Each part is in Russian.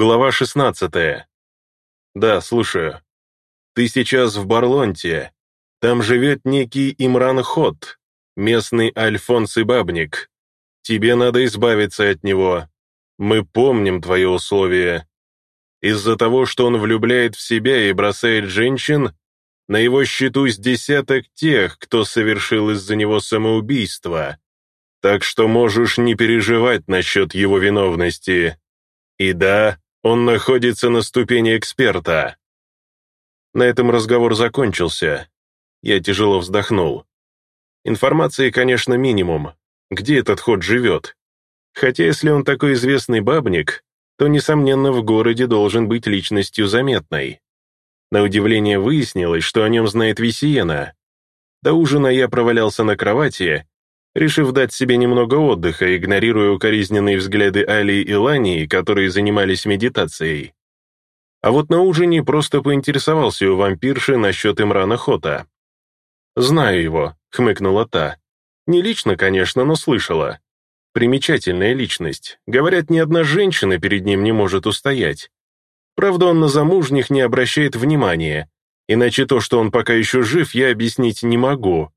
Глава 16. Да, слушаю. Ты сейчас в Барлонте. Там живет некий Имран Хот, местный Альфонс и Бабник. Тебе надо избавиться от него. Мы помним твои условия. Из-за того, что он влюбляет в себя и бросает женщин, на его счету с десяток тех, кто совершил из-за него самоубийство. Так что можешь не переживать насчет его виновности. И да, он находится на ступени эксперта. На этом разговор закончился. Я тяжело вздохнул. Информации, конечно, минимум. Где этот ход живет? Хотя если он такой известный бабник, то, несомненно, в городе должен быть личностью заметной. На удивление выяснилось, что о нем знает Висиена. До ужина я провалялся на кровати решив дать себе немного отдыха, игнорируя укоризненные взгляды Али и Лании, которые занимались медитацией. А вот на ужине просто поинтересовался у вампирши насчет Имрана Хота. «Знаю его», — хмыкнула та. «Не лично, конечно, но слышала. Примечательная личность. Говорят, ни одна женщина перед ним не может устоять. Правда, он на замужних не обращает внимания, иначе то, что он пока еще жив, я объяснить не могу.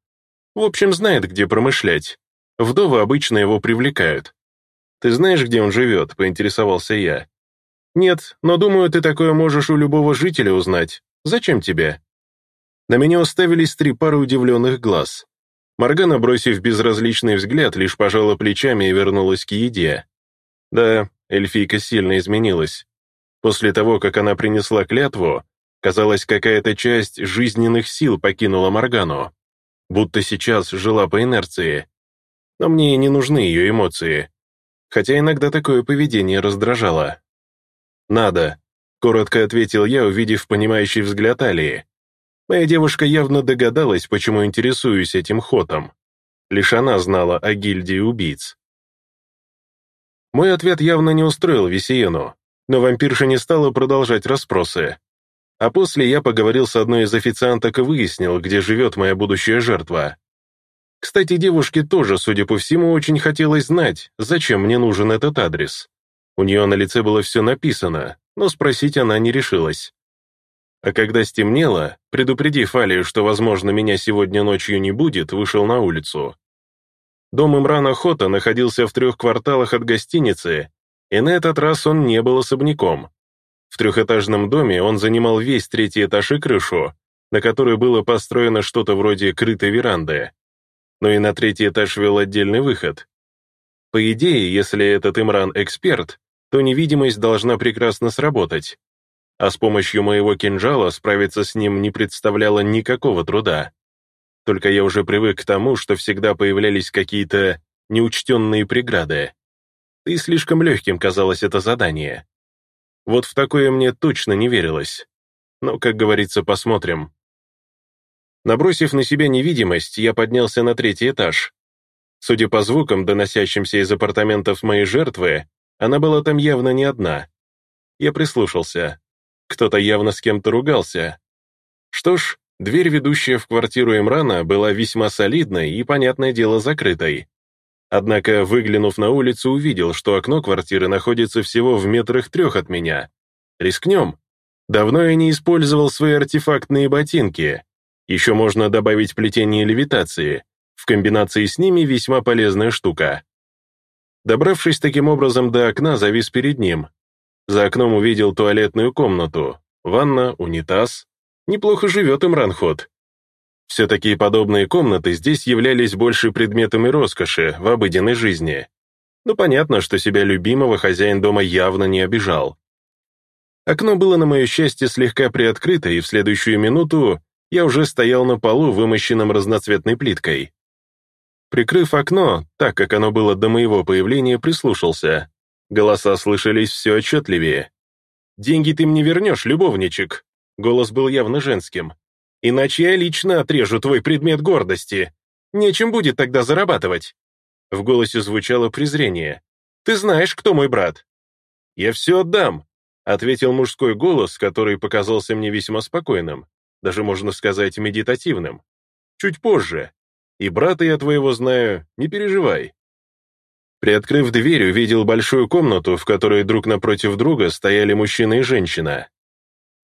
В общем, знает, где промышлять. Вдовы обычно его привлекают. «Ты знаешь, где он живет?» — поинтересовался я. «Нет, но думаю, ты такое можешь у любого жителя узнать. Зачем тебе?» На меня уставились три пары удивленных глаз. Моргана, бросив безразличный взгляд, лишь пожала плечами и вернулась к еде. Да, эльфийка сильно изменилась. После того, как она принесла клятву, казалось, какая-то часть жизненных сил покинула Моргану будто сейчас жила по инерции. Но мне не нужны ее эмоции. Хотя иногда такое поведение раздражало. «Надо», — коротко ответил я, увидев понимающий взгляд Алии. Моя девушка явно догадалась, почему интересуюсь этим ходом. Лишь она знала о гильдии убийц. Мой ответ явно не устроил Весиену, но вампирша не стала продолжать расспросы. А после я поговорил с одной из официанток и выяснил, где живет моя будущая жертва. Кстати, девушке тоже, судя по всему, очень хотелось знать, зачем мне нужен этот адрес. У нее на лице было все написано, но спросить она не решилась. А когда стемнело, предупредив Алию, что, возможно, меня сегодня ночью не будет, вышел на улицу. Дом Имрана Хота находился в трех кварталах от гостиницы, и на этот раз он не был особняком. В трехэтажном доме он занимал весь третий этаж и крышу, на которой было построено что-то вроде крытой веранды. Но и на третий этаж вел отдельный выход. По идее, если этот Имран эксперт, то невидимость должна прекрасно сработать. А с помощью моего кинжала справиться с ним не представляло никакого труда. Только я уже привык к тому, что всегда появлялись какие-то неучтенные преграды. И слишком легким казалось это задание. Вот в такое мне точно не верилось. Но, как говорится, посмотрим. Набросив на себя невидимость, я поднялся на третий этаж. Судя по звукам, доносящимся из апартаментов моей жертвы, она была там явно не одна. Я прислушался. Кто-то явно с кем-то ругался. Что ж, дверь, ведущая в квартиру Имрана, была весьма солидной и, понятное дело, закрытой. Однако, выглянув на улицу, увидел, что окно квартиры находится всего в метрах трех от меня. Рискнем. Давно я не использовал свои артефактные ботинки. Еще можно добавить плетение левитации. В комбинации с ними весьма полезная штука. Добравшись таким образом до окна, завис перед ним. За окном увидел туалетную комнату. Ванна, унитаз. Неплохо живет им ранход. Все-таки подобные комнаты здесь являлись больше предметами роскоши в обыденной жизни. Ну, понятно, что себя любимого хозяин дома явно не обижал. Окно было, на мое счастье, слегка приоткрыто, и в следующую минуту я уже стоял на полу, вымощенном разноцветной плиткой. Прикрыв окно, так как оно было до моего появления, прислушался. Голоса слышались все отчетливее. «Деньги ты мне вернешь, любовничек!» Голос был явно женским. Иначе я лично отрежу твой предмет гордости. Нечем будет тогда зарабатывать». В голосе звучало презрение. «Ты знаешь, кто мой брат?» «Я все отдам», — ответил мужской голос, который показался мне весьма спокойным, даже, можно сказать, медитативным. «Чуть позже. И брата я твоего знаю, не переживай». Приоткрыв дверь, увидел большую комнату, в которой друг напротив друга стояли мужчина и женщина.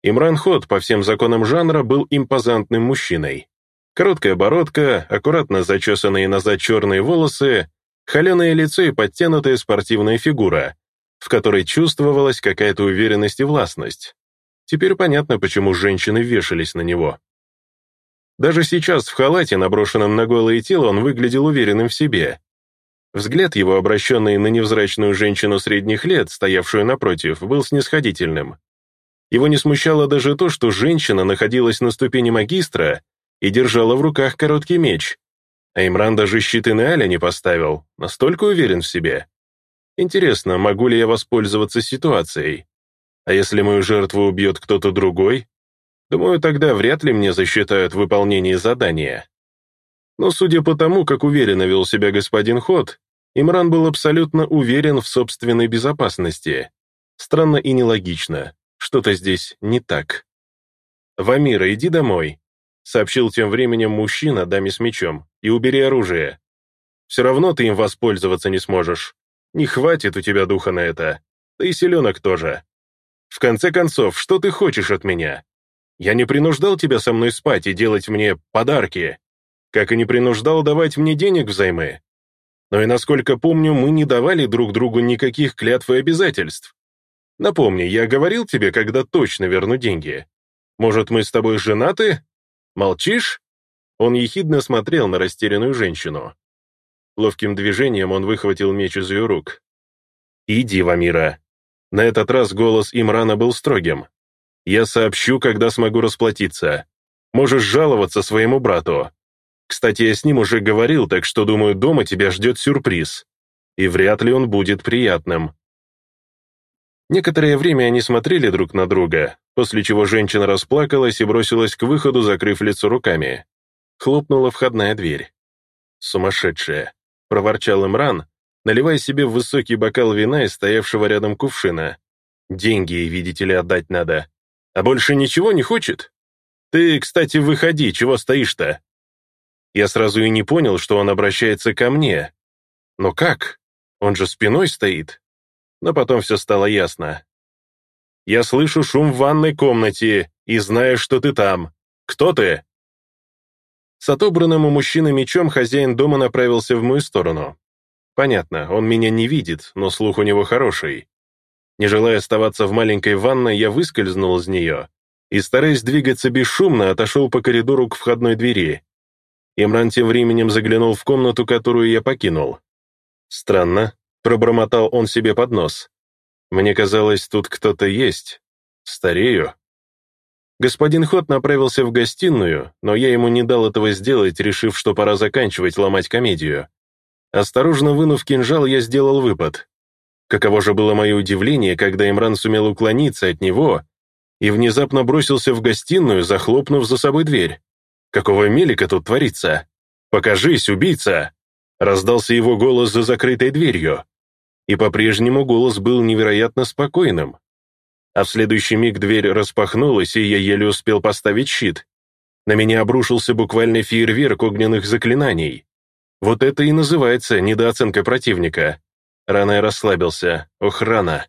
Имран Ход по всем законам жанра был импозантным мужчиной. Короткая бородка, аккуратно зачесанные назад черные волосы, холеное лицо и подтянутая спортивная фигура, в которой чувствовалась какая-то уверенность и властность. Теперь понятно, почему женщины вешались на него. Даже сейчас в халате, наброшенном на голое тело, он выглядел уверенным в себе. Взгляд его, обращенный на невзрачную женщину средних лет, стоявшую напротив, был снисходительным. Его не смущало даже то, что женщина находилась на ступени магистра и держала в руках короткий меч, а Имран даже щиты на Аля не поставил, настолько уверен в себе. Интересно, могу ли я воспользоваться ситуацией? А если мою жертву убьет кто-то другой? Думаю, тогда вряд ли мне засчитают выполнение задания. Но судя по тому, как уверенно вел себя господин Ход, Имран был абсолютно уверен в собственной безопасности. Странно и нелогично. Что-то здесь не так. «Вамира, иди домой», — сообщил тем временем мужчина даме с мечом, «и убери оружие. Все равно ты им воспользоваться не сможешь. Не хватит у тебя духа на это. Да и селенок тоже. В конце концов, что ты хочешь от меня? Я не принуждал тебя со мной спать и делать мне подарки, как и не принуждал давать мне денег взаймы. Но и насколько помню, мы не давали друг другу никаких клятв и обязательств. Напомни, я говорил тебе, когда точно верну деньги. Может, мы с тобой женаты? Молчишь?» Он ехидно смотрел на растерянную женщину. Ловким движением он выхватил меч из ее рук. «Иди, Вамира». На этот раз голос Имрана был строгим. «Я сообщу, когда смогу расплатиться. Можешь жаловаться своему брату. Кстати, я с ним уже говорил, так что, думаю, дома тебя ждет сюрприз. И вряд ли он будет приятным». Некоторое время они смотрели друг на друга, после чего женщина расплакалась и бросилась к выходу, закрыв лицо руками. Хлопнула входная дверь. Сумасшедшая. — проворчал Имран, наливая себе в высокий бокал вина из стоявшего рядом кувшина. «Деньги, видите ли, отдать надо. А больше ничего не хочет? Ты, кстати, выходи, чего стоишь-то?» Я сразу и не понял, что он обращается ко мне. Но как? Он же спиной стоит. Но потом все стало ясно. «Я слышу шум в ванной комнате и знаю, что ты там. Кто ты?» С отобранным у мужчины мечом хозяин дома направился в мою сторону. Понятно, он меня не видит, но слух у него хороший. Не желая оставаться в маленькой ванной, я выскользнул из нее и, стараясь двигаться бесшумно, отошел по коридору к входной двери. Имран тем временем заглянул в комнату, которую я покинул. «Странно», — пробормотал он себе под нос. «Мне казалось, тут кто-то есть. Старею». Господин Ход направился в гостиную, но я ему не дал этого сделать, решив, что пора заканчивать ломать комедию. Осторожно вынув кинжал, я сделал выпад. Каково же было мое удивление, когда Имран сумел уклониться от него и внезапно бросился в гостиную, захлопнув за собой дверь. «Какого мелика тут творится? Покажись, убийца!» Раздался его голос за закрытой дверью. И по-прежнему голос был невероятно спокойным а в следующий миг дверь распахнулась, и я еле успел поставить щит. На меня обрушился буквально фейерверк огненных заклинаний. Вот это и называется недооценка противника. Рано я расслабился. Ох, рано.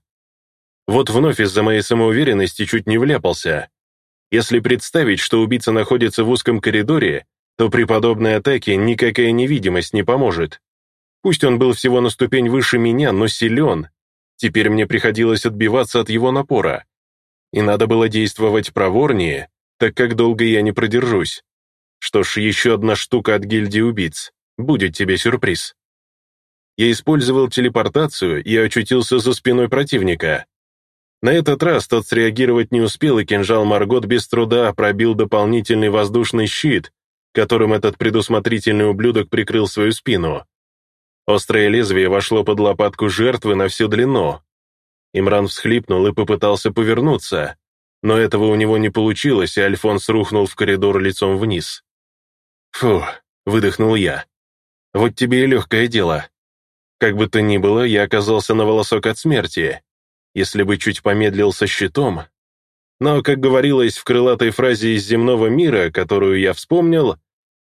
Вот вновь из-за моей самоуверенности чуть не вляпался. Если представить, что убийца находится в узком коридоре, то при подобной атаке никакая невидимость не поможет. Пусть он был всего на ступень выше меня, но силен, Теперь мне приходилось отбиваться от его напора. И надо было действовать проворнее, так как долго я не продержусь. Что ж, еще одна штука от гильдии убийц. Будет тебе сюрприз. Я использовал телепортацию и очутился за спиной противника. На этот раз тот среагировать не успел, и кинжал Маргот без труда пробил дополнительный воздушный щит, которым этот предусмотрительный ублюдок прикрыл свою спину. Острое лезвие вошло под лопатку жертвы на всю длину. Имран всхлипнул и попытался повернуться, но этого у него не получилось, и Альфонс рухнул в коридор лицом вниз. «Фу», — выдохнул я. «Вот тебе и легкое дело. Как бы то ни было, я оказался на волосок от смерти. Если бы чуть помедлил со щитом...» Но, как говорилось в крылатой фразе из земного мира, которую я вспомнил,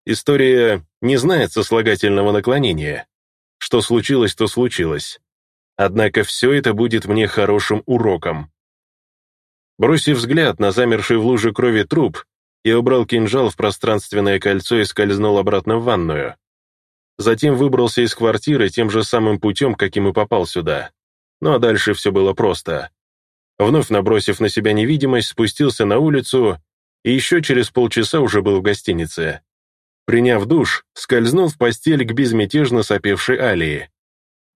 история не знает сослагательного наклонения. Что случилось, то случилось. Однако все это будет мне хорошим уроком. Бросив взгляд на замерший в луже крови труп, я убрал кинжал в пространственное кольцо и скользнул обратно в ванную. Затем выбрался из квартиры тем же самым путем, каким и попал сюда. Ну а дальше все было просто. Вновь набросив на себя невидимость, спустился на улицу и еще через полчаса уже был в гостинице. Приняв душ, скользнул в постель к безмятежно сопевшей Алии.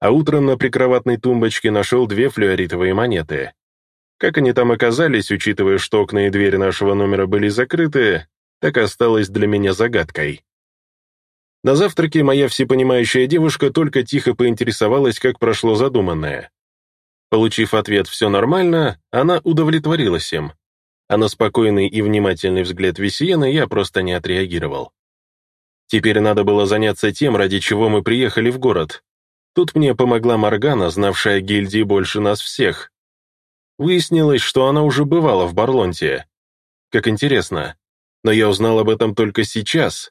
А утром на прикроватной тумбочке нашел две флюоритовые монеты. Как они там оказались, учитывая, что окна и двери нашего номера были закрыты, так осталось для меня загадкой. На завтраке моя всепонимающая девушка только тихо поинтересовалась, как прошло задуманное. Получив ответ «все нормально», она удовлетворилась им, а на спокойный и внимательный взгляд Весиена я просто не отреагировал. Теперь надо было заняться тем, ради чего мы приехали в город. Тут мне помогла Моргана, знавшая гильдии больше нас всех. Выяснилось, что она уже бывала в Барлонте. Как интересно. Но я узнал об этом только сейчас.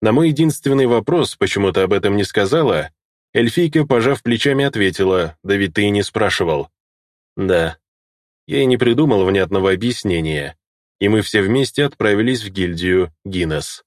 На мой единственный вопрос, почему ты об этом не сказала, эльфийка, пожав плечами, ответила, да ведь ты и не спрашивал. Да. Я и не придумал внятного объяснения, и мы все вместе отправились в гильдию Гиннес.